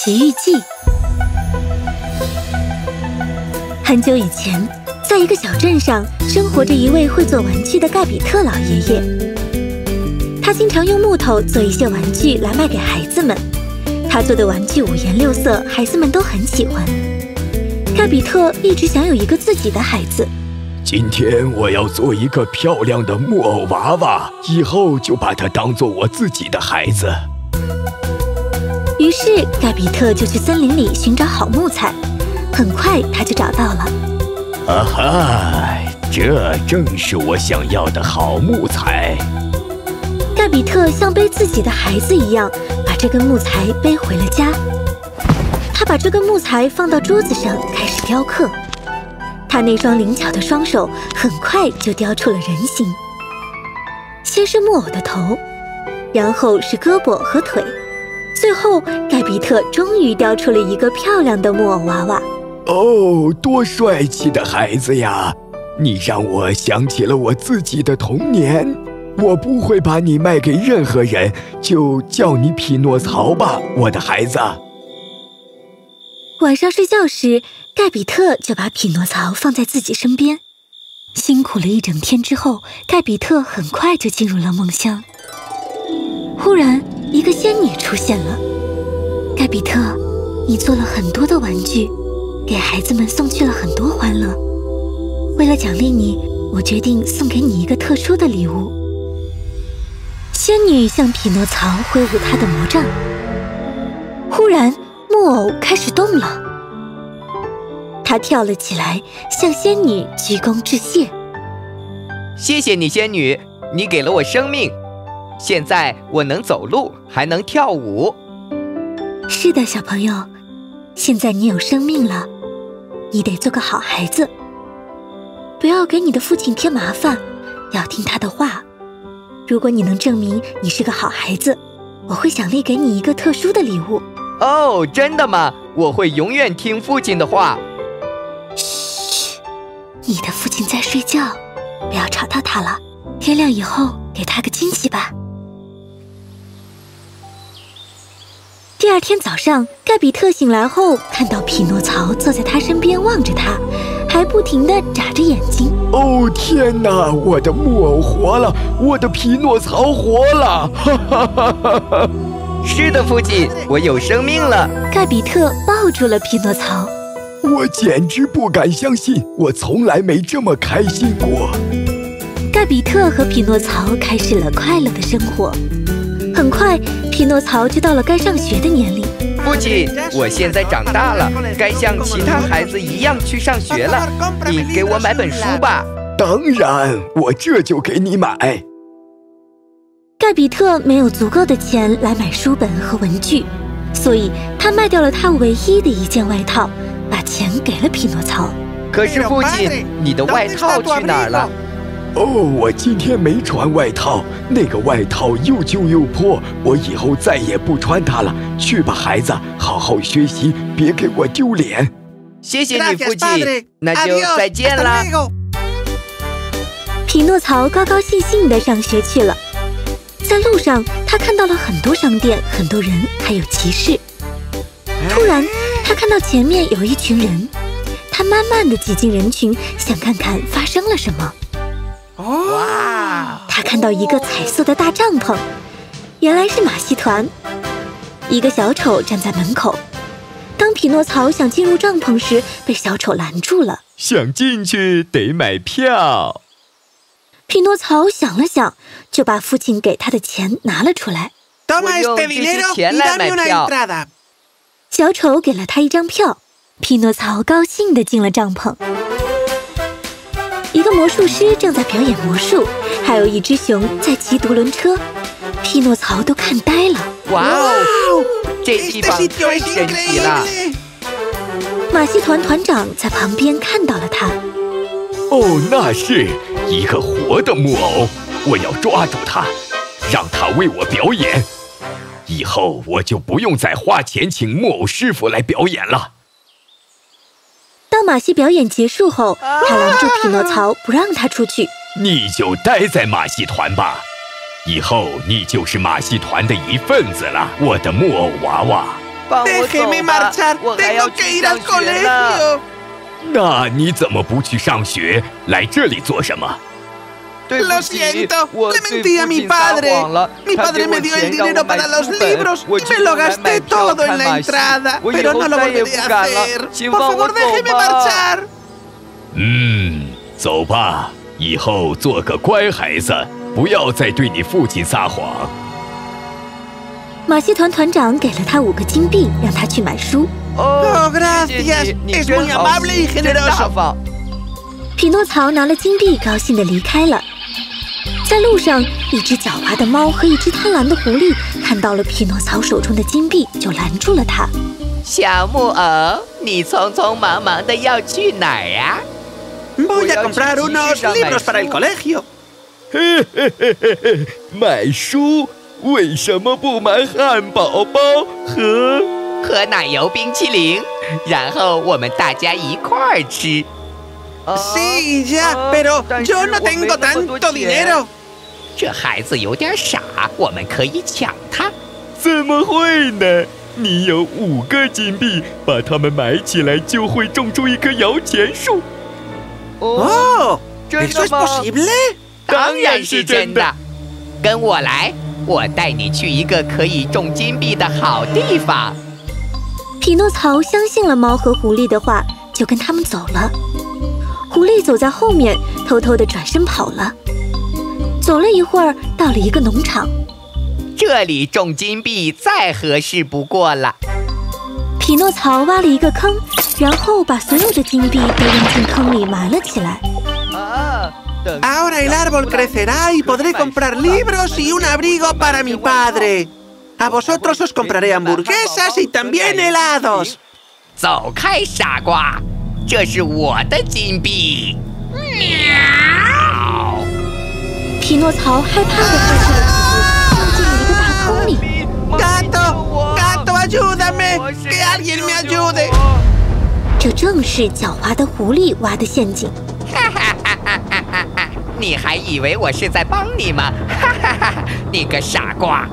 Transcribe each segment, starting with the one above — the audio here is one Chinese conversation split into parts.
奇遇记》。很久以前，在一个小镇上，生活着一位会做玩具的盖比特老爷爷。他经常用木头做一些玩具来卖给孩子们。他做的玩具五颜六色，孩子们都很喜欢。盖比特一直想有一个自己的孩子。今天我要做一个漂亮的木偶娃娃，以后就把它当做我自己的孩子。于是盖比特就去森林里寻找好木材，很快他就找到了。啊哈，这正是我想要的好木材。盖比特像背自己的孩子一样，把这根木材背回了家。他把这根木材放到桌子上，开始雕刻。他那双灵巧的双手很快就雕出了人形。先是木偶的头，然后是胳膊和腿，最后盖比特终于雕出了一个漂亮的木偶娃娃。哦，多帅气的孩子呀！你让我想起了我自己的童年。我不会把你卖给任何人，就叫你匹诺曹吧，我的孩子。晚上睡觉时，盖比特就把匹诺曹放在自己身边。辛苦了一整天之后，盖比特很快就进入了梦乡。忽然，一个仙女出现了。盖比特，你做了很多的玩具，给孩子们送去了很多欢乐。为了奖励你，我决定送给你一个特殊的礼物。仙女向匹诺曹挥舞她的魔杖。忽然。木偶开始动了，他跳了起来，向仙女鞠躬致谢。谢谢你，仙女，你给了我生命，现在我能走路，还能跳舞。是的，小朋友，现在你有生命了，你得做个好孩子，不要给你的父亲添麻烦，要听他的话。如果你能证明你是个好孩子，我会奖励给你一个特殊的礼物。哦，真的吗？我会永远听父亲的话。嘘，你的父亲在睡觉，不要吵到他了。天亮以后给他个惊喜吧。第二天早上，盖比特醒来后，看到匹诺曹坐在他身边望着他，还不停地眨着眼睛。哦天哪，我的木偶活了，我的匹诺曹活了！哈哈哈哈哈。是的，父亲，我有生命了。盖比特抱住了匹诺曹，我简直不敢相信，我从来没这么开心过。盖比特和匹诺曹开始了快乐的生活。很快，匹诺曹就到了该上学的年龄。父亲，我现在长大了，该像其他孩子一样去上学了。你给我买本书吧。当然，我这就给你买。盖比特没有足够的钱来买书本和文具，所以他卖掉了他唯一的一件外套，把钱给了匹诺曹。可是父亲，你的外套去哪儿了？哦，我今天没穿外套，那个外套又旧又破，我以后再也不穿它了。去吧，孩子，好好学习，别给我丢脸。谢谢你，父亲，那就再见了。匹诺曹高高兴兴地上学去了。在路上，他看到了很多商店、很多人，还有骑士。突然，他看到前面有一群人，他慢慢的挤进人群，想看看发生了什么。哇！他看到一个彩色的大帐篷，原来是马戏团。一个小丑站在门口。当匹诺曹想进入帐篷时，被小丑拦住了。想进去得买票。匹诺曹想了想，就把父亲给他的钱拿了出来。我用这些钱来买票。小丑给了他一张票，匹诺曹高兴地进了帐篷。一个魔术师正在表演魔术，还有一只熊在骑独轮车，匹诺曹都看呆了。哇哦，这地方太神奇了！马戏团团长在旁边看到了他。哦，那是一个活的木偶，我要抓住它，让它为我表演。以后我就不用再花钱请木偶师傅来表演了。当马戏表演结束后，他拦住匹诺曹，不让他出去。你就待在马戏团吧，以后你就是马戏团的一份子了，我的木偶娃娃。帮我走我还要去上学呢。那你怎么不去上学，来这里做什么？对不 Lo siento, le mentí a mi padre. Mi padre me dio el 钱让我 dinero para los libros y me lo 给我买 gasté todo en la entrada, pero no lo volveré a hacer. Por favor, déjeme。marchar. 嗯，走吧，以后做个乖孩子，不要再对你父亲撒谎。马戏团团长给了他五个金币，让他去买书。哦 Oh, 谢谢 gracias. 你，真 muy 好 amable y 真大 generoso. 方。匹诺曹拿了金币，高兴地离开了。在路上，一只狡猾的猫和一只贪婪的狐狸看到了匹诺曹手中的金币，就拦住了他。小木偶，你匆匆忙忙的要去哪儿呀、嘿，买书为什么不买汉堡包和？和奶油冰淇淋，然后我们大家一块儿吃。Sí, ya, 啊 pero yo no tengo tanto 钱 dinero. 这孩子有点傻，我们可以抢他。怎么会呢？你有五个金币，把它们埋起来就会种出一棵摇钱树。Oh, 真 ¿eso 的吗？当然是真的。跟我来，我带你去一个可以种金币的好地方。匹诺曹相信了猫和狐狸的话，就跟他们走了。狐狸走在后面，偷偷地转身跑了。走了一会儿，到了一个农场，这里种金币再合适不过了。匹诺曹挖了一个坑，然后把所有的金币都扔进坑里埋了起来。啊，等 Ahora el árbol crecerá y podré comprar libros y un abrigo para mi padre. A vosotros os compraré hamburguesas y también helados. 走开，傻瓜！这是我的金币。喵！ 匹诺曹害怕地放弃了自己，掉进了一个大坑里。Gato, gato, ayúdame. Que alguien me ayude. 这正是狡猾的狐狸挖的陷阱。你还以为我是在帮你吗？哈哈哈哈！你个傻瓜！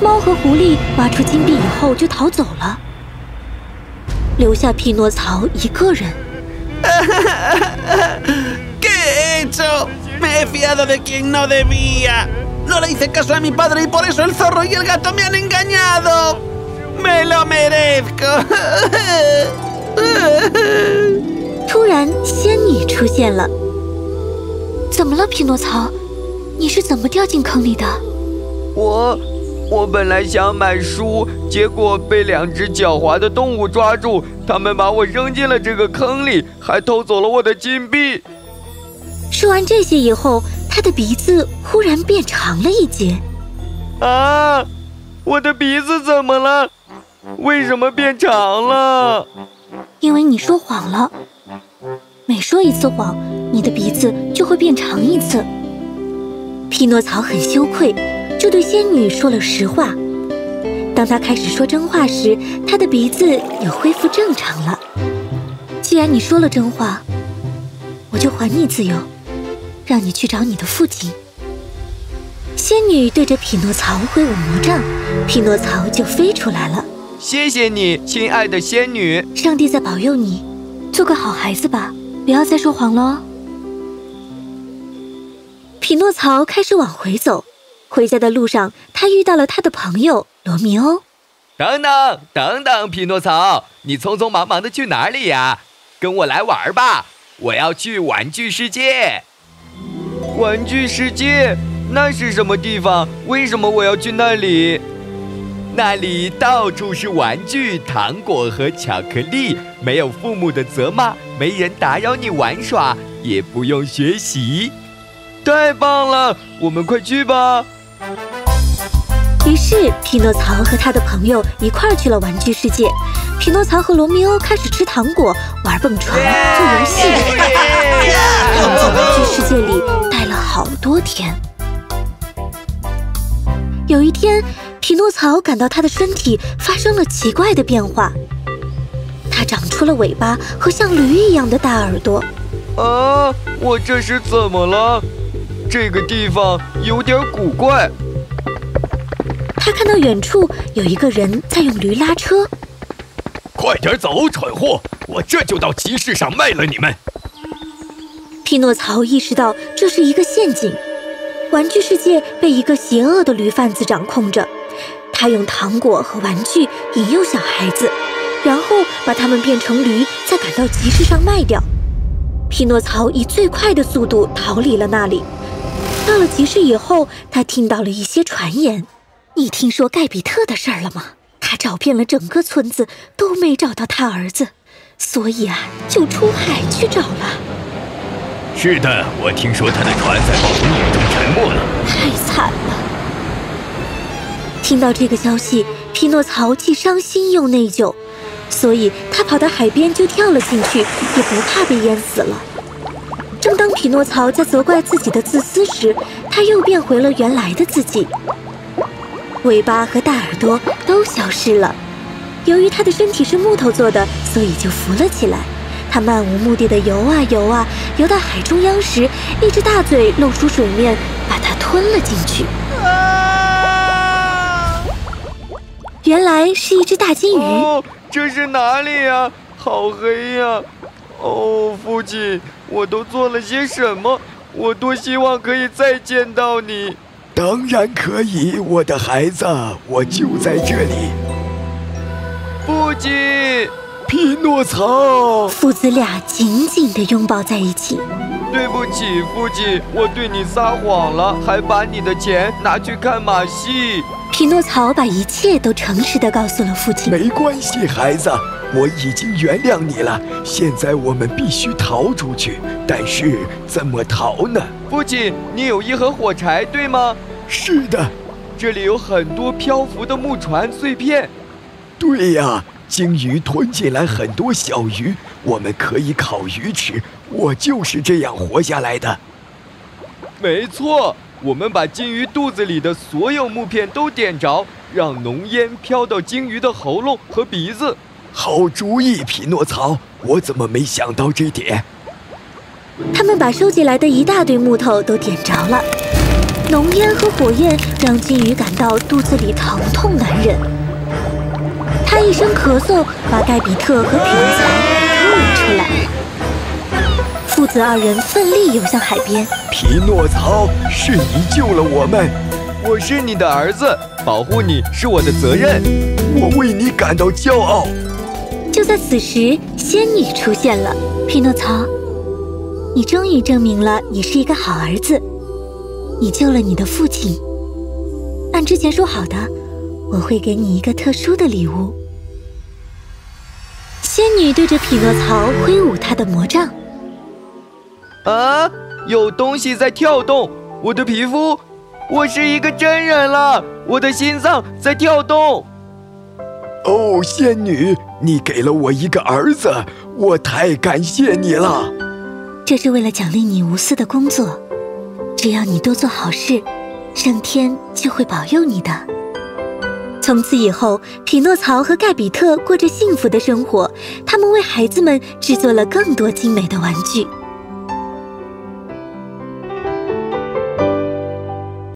猫和狐狸挖出金币以后就逃走了，留下匹诺曹一个人。¿Qué he hecho? Me he fiado de quien no debía. No le hice caso a mi padre y por eso el zorro y el gato me han engañado. Me lo merezco. 突然，仙女出现了。怎么了，匹诺曹？你是怎么掉进坑里的？我我本来想买书，结果被两只狡猾的动物抓住，他们把我扔进了这个坑里，还偷走了我的金币。说完这些以后，他的鼻子忽然变长了一截。啊！我的鼻子怎么了？为什么变长了？因为你说谎了。每说一次谎，你的鼻子就会变长一次。匹诺曹很羞愧，就对仙女说了实话。当他开始说真话时，他的鼻子也恢复正常了。既然你说了真话，我就还你自由，让你去找你的父亲。仙女对着匹诺曹挥舞魔杖，匹诺曹就飞出来了。谢谢你，亲爱的仙女。上帝在保佑你，做个好孩子吧，不要再说谎喽。匹诺曹开始往回走，回家的路上，他遇到了他的朋友罗密欧。等等等等，匹诺曹，你匆匆忙忙的去哪里呀？跟我来玩吧，我要去玩具世界。玩具世界？那是什么地方？为什么我要去那里？那里到处是玩具、糖果和巧克力，没有父母的责骂，没人打扰你玩耍，也不用学习。太棒了，我们快去吧！于是，匹诺曹和他的朋友一块儿去了玩具世界。匹诺曹和罗密欧开始吃糖果、玩蹦床、做游戏，他们在玩具世界里待了好多天。有一天，匹诺曹感到他的身体发生了奇怪的变化，他长出了尾巴和像驴一样的大耳朵。啊，我这是怎么了？这个地方有点古怪。看到远处有一个人在用驴拉车。快点走，蠢货！我这就到集市上卖了你们。匹诺曹意识到这是一个陷阱，玩具世界被一个邪恶的驴贩子掌控着。他用糖果和玩具引诱小孩子，然后把他们变成驴，再赶到集市上卖掉。匹诺曹以最快的速度逃离了那里。到了集市以后，他听到了一些传言。你听说盖比特的事儿了吗？他找遍了整个村子，都没找到他儿子，所以啊，就出海去找了。是的，我听说他的船在暴风雨中沉没了，太惨了。听到这个消息，匹诺曹既伤心又内疚，所以他跑到海边就跳了进去，也不怕被淹死了。正当匹诺曹在责怪自己的自私时，他又变回了原来的自己。尾巴和大耳朵都消失了。由于它的身体是木头做的，所以就浮了起来。它漫无目的的游啊游啊，游到海中央时，一只大嘴露出水面，把它吞了进去。原来是一只大金鱼。哦，这是哪里呀？好黑呀！哦，父亲，我都做了些什么？我多希望可以再见到你。当然可以，我的孩子，我就在这里。父亲，匹诺曹，父子俩紧紧地拥抱在一起。对不起，父亲，我对你撒谎了，还把你的钱拿去看马戏。匹诺曹把一切都诚实地告诉了父亲。没关系，孩子，我已经原谅你了。现在我们必须逃出去，但是怎么逃呢？父亲，你有一盒火柴，对吗？是的，这里有很多漂浮的木船碎片。对呀，鲸鱼吞进来很多小鱼，我们可以烤鱼吃。我就是这样活下来的。没错，我们把鲸鱼肚子里的所有木片都点着，让浓烟飘到鲸鱼的喉咙和鼻子。好主意，匹诺曹，我怎么没想到这点？他们把收集来的一大堆木头都点着了。浓烟和火焰让金鱼感到肚子里疼痛难忍，他一声咳嗽，把盖比特和匹诺曹拖了出来。父子二人奋力游向海边。匹诺曹，是你救了我们，我是你的儿子，保护你是我的责任，我为你感到骄傲。就在此时，仙女出现了。匹诺曹，你终于证明了你是一个好儿子。你救了你的父亲，按之前说好的，我会给你一个特殊的礼物。仙女对着匹诺曹挥舞她的魔杖。啊，有东西在跳动！我的皮肤，我是一个真人了！我的心脏在跳动。哦，仙女，你给了我一个儿子，我太感谢你了。这是为了奖励你无私的工作。只要你多做好事，上天就会保佑你的。从此以后，匹诺曹和盖比特过着幸福的生活。他们为孩子们制作了更多精美的玩具。